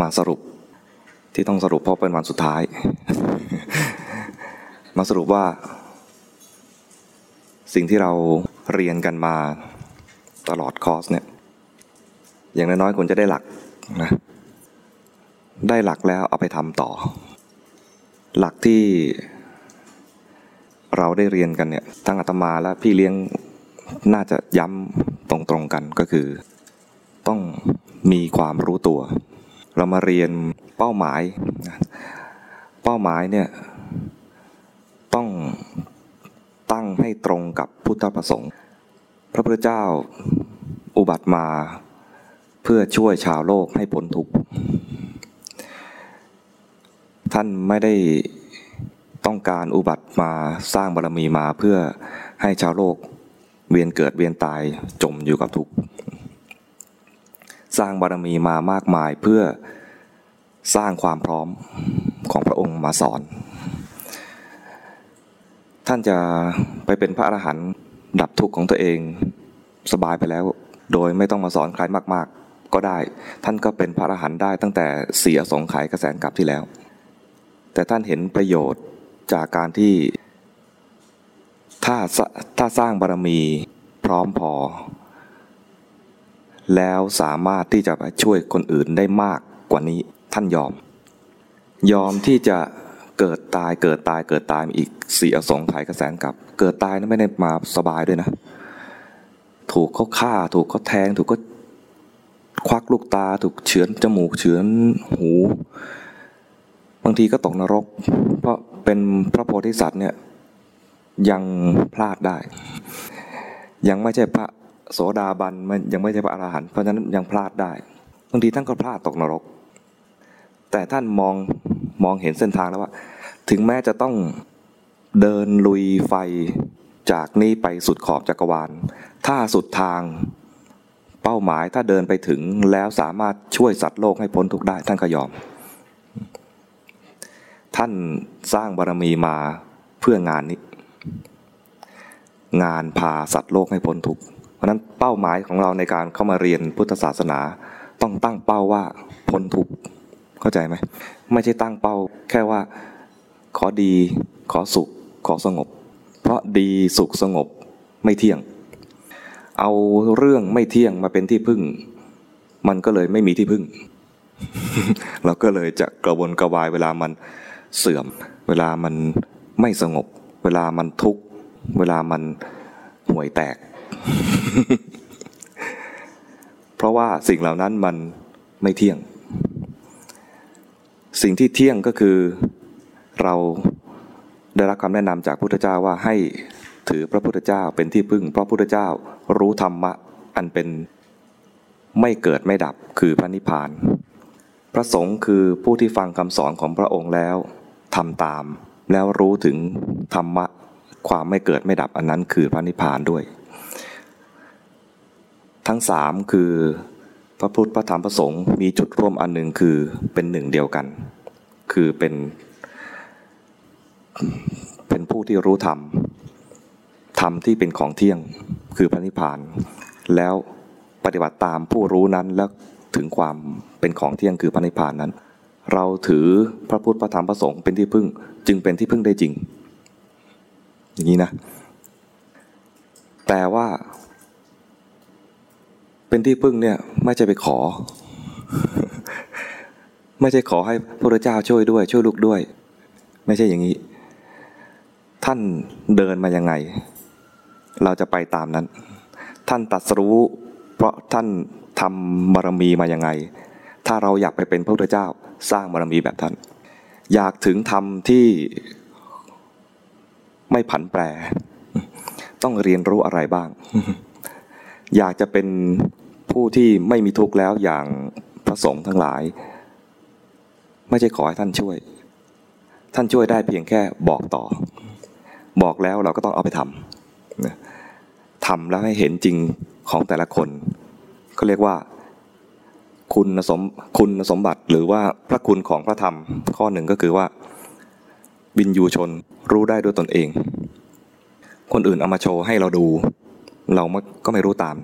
มาสรุปที่ต้องสรุปเพราะเป็นวันสุดท้าย มาสรุปว่า สิ่งที่เราเรียนกันมาตลอดคอร์สเนี่ยอย่างน้อยๆควรจะได้หลักนะได้หลักแล้วเอาไปทำต่อ หลักที่เราได้เรียนกันเนี่ยทั้งอาตมาและพี่เลี้ยงน่าจะย้ำตรงๆกันก็คือ ต้องมีความรู้ตัว เรามาเรียนเป้าหมาย เป้าหมายเนี่ยต้องตั้งให้ตรงกับพุทธประสงค์ พระพุทธเจ้าอุบัติมาเพื่อช่วยชาวโลกให้พ้นทุกข์ ท่านไม่ได้ต้องการอุบัติมาสร้างบารมีมาเพื่อให้ชาวโลกเวียนเกิดเวียนตายจมอยู่กับทุกข์ สร้างบารมีมามากมายเพื่อสร้างความพร้อมของพระองค์มาสอน ท่านจะไปเป็นพระอรหันต์ดับทุกข์ของตัวเองสบายไปแล้ว โดยไม่ต้องมาสอนใครมาก ๆ ก็ได้ ท่านก็เป็นพระอรหันต์ได้ตั้งแต่เสียสงไขยกระแสนกลับที่แล้ว แต่ท่านเห็นประโยชน์จากการที่ถ้าถ้าสร้างบารมีพร้อมพอ แล้วสามารถที่จะไปช่วยคนอื่นได้มากกว่านี้ท่านยอม ยอมที่จะเกิดตายเกิดตายเกิดตายอีกสียสงไขยกระแสนกลับ เกิดตายนั้นไม่ได้มาสบายด้วยนะ ถูกเขาฆ่าถูกเขาแทง ถูกเขาควักลูกตา ถูกเฉือนจมูกเฉือนหู บางทีก็ตกนรก เพราะเป็นพระโพธิสัตว์เนี่ยยังพลาดได้ ยังไม่ใช่พระ โสดาบันมันยังไม่ใช่พระอรหันต์เพราะฉะนั้นยังพลาดได้บางทีท่านก็พลาดตกนรก แต่ท่านมองมองเห็นเส้นทางแล้วว่า ถึงแม้จะต้องเดินลุยไฟจากนี้ไปสุดขอบจักรวาล ถ้าสุดทางเป้าหมายถ้าเดินไปถึงแล้วสามารถช่วยสัตว์โลกให้พ้นทุกข์ได้ท่านก็ยอม ท่านสร้างบารมีมาเพื่องานนี้ งานพาสัตว์โลกให้พ้นทุกข์ เพราะนั้นเป้าหมายของเราในการเข้ามาเรียนพุทธศาสนา ต้องตั้งเป้าว่าพ้นทุกข์เข้าใจไหมไม่ใช่ตั้งเป้า แค่ว่า ขอดีขอสุขขอสงบ เพราะดีสุขสงบไม่เที่ยง เอาเรื่องไม่เที่ยงมาเป็นที่พึ่ง มันก็เลยไม่มีที่พึ่ง เราก็เลยจะกระวนกระวายเวลามันเสื่อม เวลามันไม่สงบ เวลามันทุกข์เวลามันห่วยแตก เพราะว่าสิ่งเหล่านั้นมันไม่เที่ยง สิ่งที่เที่ยงก็คือเราได้รับคำแนะนำจากพุทธเจ้าว่าให้ถือพระพุทธเจ้าเป็นที่พึ่ง เพราะพุทธเจ้ารู้ธรรมะอันเป็นไม่เกิดไม่ดับคือพระนิพพาน พระสงฆ์คือผู้ที่ฟังคำสอนของพระองค์แล้วทำตาม แล้วรู้ถึงธรรมะความไม่เกิดไม่ดับอันนั้นคือพระนิพพานด้วย ทั้งสามคือพระพุทธพระธรรมพระสงฆ์มีจุดร่วมอันหนึ่งคือเป็นหนึ่งเดียวกัน คือเป็นเป็นผู้ที่รู้ธรรมธรรมที่เป็นของเที่ยงคือพระนิพพาน แล้วปฏิบัติตามผู้รู้นั้นแล้วถึงความเป็นของเที่ยงคือพระนิพพานนั้น เราถือพระพุทธพระธรรมพระสงฆ์เป็นที่พึ่งจึงเป็นที่พึ่งได้จริง อย่างนี้นะ แต่ว่า เป็นที่พึ่งเนี่ยไม่ใช่ไปขอ ไม่ใช่ขอให้พระเจ้าช่วยด้วย ช่วยลูกด้วย ไม่ใช่อย่างนี้ ท่านเดินมายังไง เราจะไปตามนั้น ท่านตัดรู้ เพราะท่านทำบารมีมายังไง ถ้าเราอยากไปเป็นพระพุทธเจ้าสร้างบารมีแบบท่าน อยากถึงธรรมที่ไม่ผันแปร ต้องเรียนรู้อะไรบ้าง อยากจะเป็นผู้ที่ไม่มีทุกข์แล้วอย่างพระสงฆ์ทั้งหลาย ไม่ใช่ขอให้ท่านช่วย ท่านช่วยได้เพียงแค่บอกต่อ บอกแล้วเราก็ต้องเอาไปทำทำแล้วให้เห็นจริงของแต่ละคนเขาเรียกว่าคุณสมคุณสมบัติหรือว่าพระคุณของพระธรรม ข้อหนึ่งก็คือว่าวินยูชนรู้ได้ด้วยตนเอง คนอื่นเอามาโชว์ให้เราดู เราก็ไม่รู้ตาม